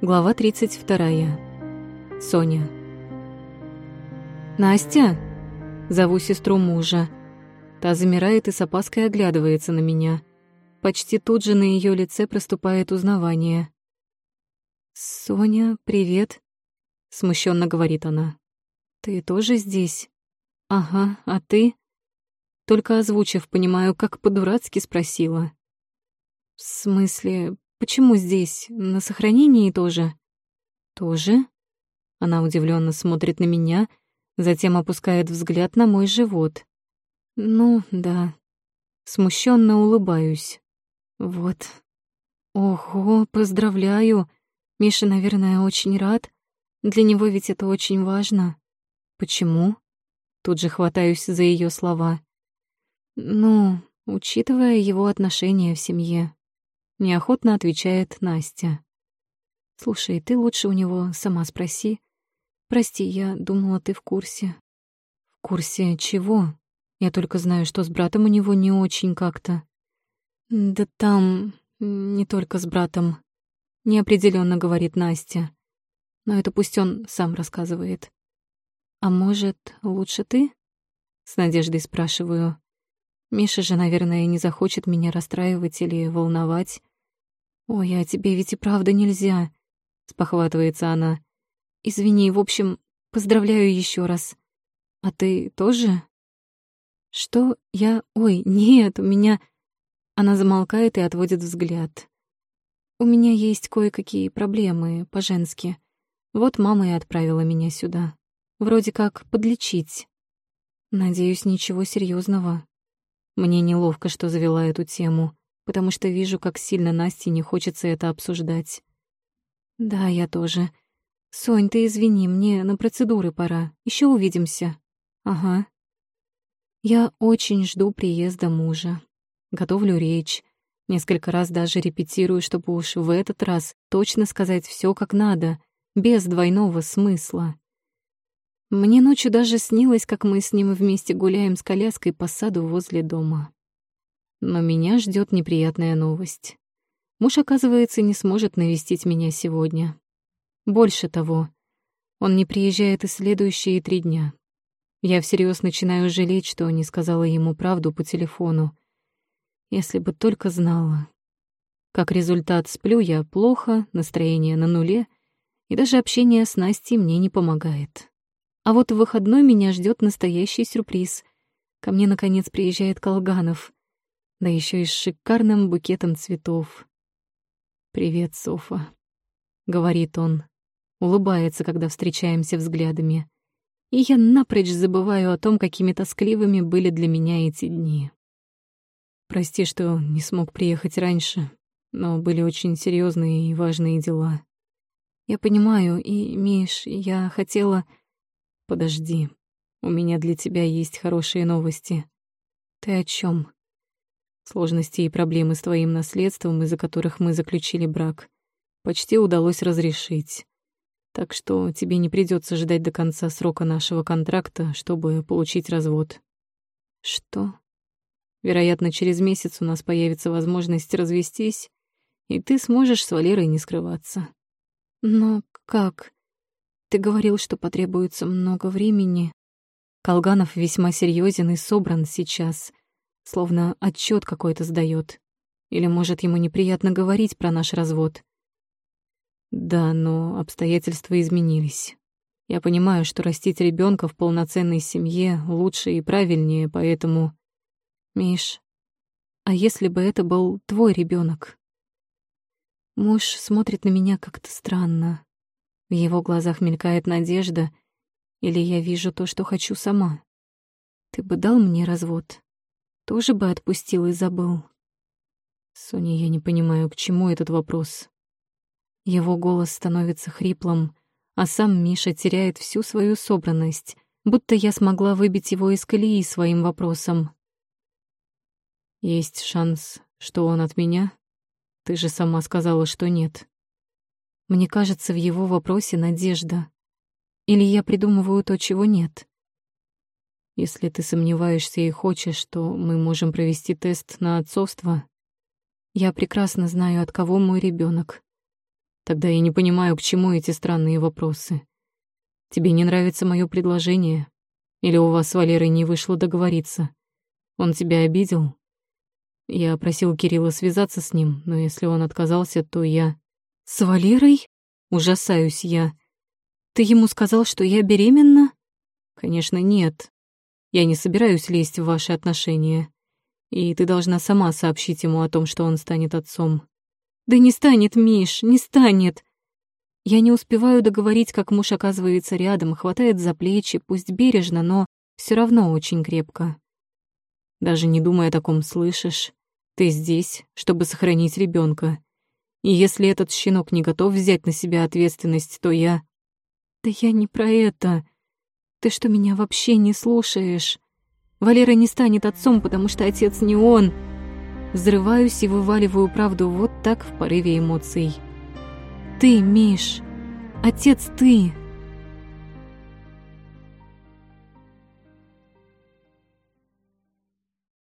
Глава 32. Соня. «Настя!» Зову сестру мужа. Та замирает и с опаской оглядывается на меня. Почти тут же на ее лице проступает узнавание. «Соня, привет!» — смущенно говорит она. «Ты тоже здесь?» «Ага, а ты?» Только озвучив, понимаю, как по-дурацки спросила. «В смысле, Почему здесь? На сохранении тоже? Тоже? Она удивленно смотрит на меня, затем опускает взгляд на мой живот. Ну, да. Смущенно улыбаюсь. Вот. Ого, поздравляю. Миша, наверное, очень рад. Для него ведь это очень важно. Почему? Тут же хватаюсь за ее слова. Ну, учитывая его отношения в семье. Неохотно отвечает Настя. «Слушай, ты лучше у него сама спроси. Прости, я думала, ты в курсе». «В курсе чего? Я только знаю, что с братом у него не очень как-то». «Да там не только с братом», — неопределенно говорит Настя. «Но это пусть он сам рассказывает». «А может, лучше ты?» — с надеждой спрашиваю. Миша же, наверное, не захочет меня расстраивать или волновать. «Ой, а тебе ведь и правда нельзя», — спохватывается она. «Извини, в общем, поздравляю еще раз. А ты тоже?» «Что? Я... Ой, нет, у меня...» Она замолкает и отводит взгляд. «У меня есть кое-какие проблемы по-женски. Вот мама и отправила меня сюда. Вроде как подлечить. Надеюсь, ничего серьезного. Мне неловко, что завела эту тему потому что вижу, как сильно Насте не хочется это обсуждать. Да, я тоже. Сонь, ты извини, мне на процедуры пора. Еще увидимся. Ага. Я очень жду приезда мужа. Готовлю речь. Несколько раз даже репетирую, чтобы уж в этот раз точно сказать все как надо, без двойного смысла. Мне ночью даже снилось, как мы с ним вместе гуляем с коляской по саду возле дома. Но меня ждет неприятная новость. Муж, оказывается, не сможет навестить меня сегодня. Больше того, он не приезжает и следующие три дня. Я всерьез начинаю жалеть, что не сказала ему правду по телефону. Если бы только знала. Как результат, сплю я плохо, настроение на нуле, и даже общение с Настей мне не помогает. А вот в выходной меня ждет настоящий сюрприз. Ко мне, наконец, приезжает Колганов да еще и с шикарным букетом цветов. «Привет, Софа», — говорит он, улыбается, когда встречаемся взглядами. И я напрочь забываю о том, какими тоскливыми были для меня эти дни. Прости, что не смог приехать раньше, но были очень серьезные и важные дела. Я понимаю, и, Миш, я хотела... Подожди, у меня для тебя есть хорошие новости. Ты о чем? Сложности и проблемы с твоим наследством, из-за которых мы заключили брак, почти удалось разрешить. Так что тебе не придется ждать до конца срока нашего контракта, чтобы получить развод. Что? Вероятно, через месяц у нас появится возможность развестись, и ты сможешь с Валерой не скрываться. Но как? Ты говорил, что потребуется много времени. Колганов весьма серьезен и собран сейчас — словно отчет какой-то сдает. Или, может, ему неприятно говорить про наш развод. Да, но обстоятельства изменились. Я понимаю, что растить ребенка в полноценной семье лучше и правильнее, поэтому... Миш, а если бы это был твой ребенок? Муж смотрит на меня как-то странно. В его глазах мелькает надежда, или я вижу то, что хочу сама. Ты бы дал мне развод? Тоже бы отпустил и забыл. Соня, я не понимаю, к чему этот вопрос. Его голос становится хриплым, а сам Миша теряет всю свою собранность, будто я смогла выбить его из колеи своим вопросом. Есть шанс, что он от меня? Ты же сама сказала, что нет. Мне кажется, в его вопросе надежда. Или я придумываю то, чего нет. Если ты сомневаешься и хочешь, то мы можем провести тест на отцовство. Я прекрасно знаю, от кого мой ребенок. Тогда я не понимаю, к чему эти странные вопросы. Тебе не нравится мое предложение? Или у вас с Валерой не вышло договориться? Он тебя обидел? Я просил Кирилла связаться с ним, но если он отказался, то я... С Валерой? Ужасаюсь я. Ты ему сказал, что я беременна? Конечно, нет. Я не собираюсь лезть в ваши отношения. И ты должна сама сообщить ему о том, что он станет отцом. Да не станет, Миш, не станет. Я не успеваю договорить, как муж оказывается рядом, хватает за плечи, пусть бережно, но все равно очень крепко. Даже не думая о таком, слышишь? Ты здесь, чтобы сохранить ребенка. И если этот щенок не готов взять на себя ответственность, то я... Да я не про это. Ты что, меня вообще не слушаешь? Валера не станет отцом, потому что отец не он. Взрываюсь и вываливаю правду вот так в порыве эмоций. Ты, Миш, отец ты.